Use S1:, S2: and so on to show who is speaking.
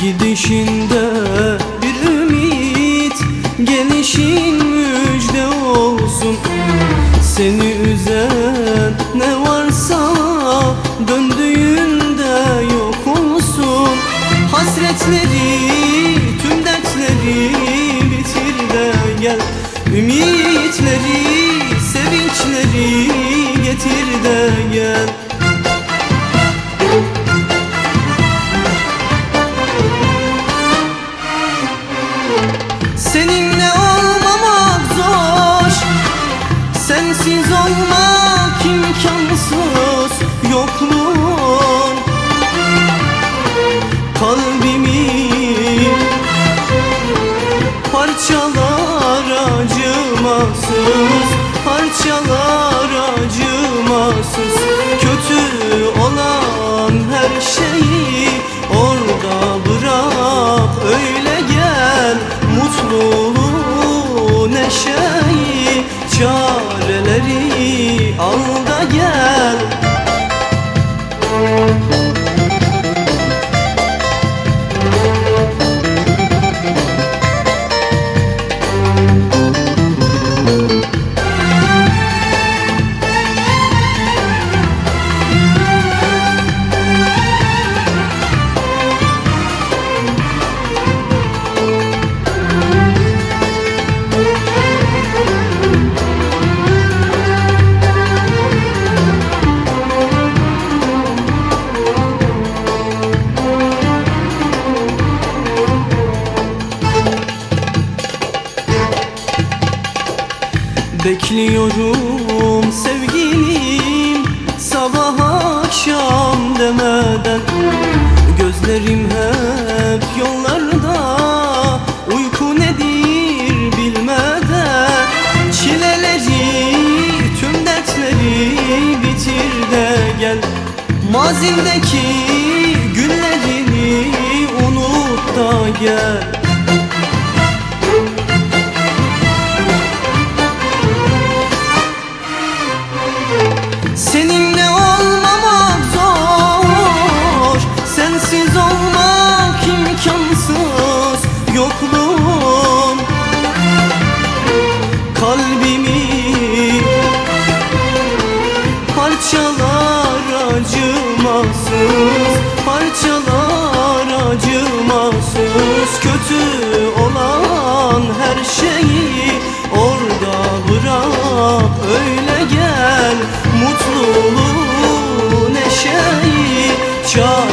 S1: Gidişinde bir ümit Gelişin müjde olsun. Seni üzen ne varsa Döndüğünde yok olsun. Hasretleri tüm dertleri bitir de gel. Ümitleri sevinçleri getir de gel Seninle olmamak zor. Sensiz olmak imkansız. Yokluğun. Kalbimi Parçalar acımasız. Parçalar Bekliyorum sevgilim Sabah akşam demeden. Gözlerim hep yollarda Uyku nedir bilmeden. Çileleri tüm dertleri bitir de gel. Mazindeki günlerini unut da gel acımasız acımasız Kötü olan her şeyi orada bırak. Öyle gel mutluluğu neşeyi çağır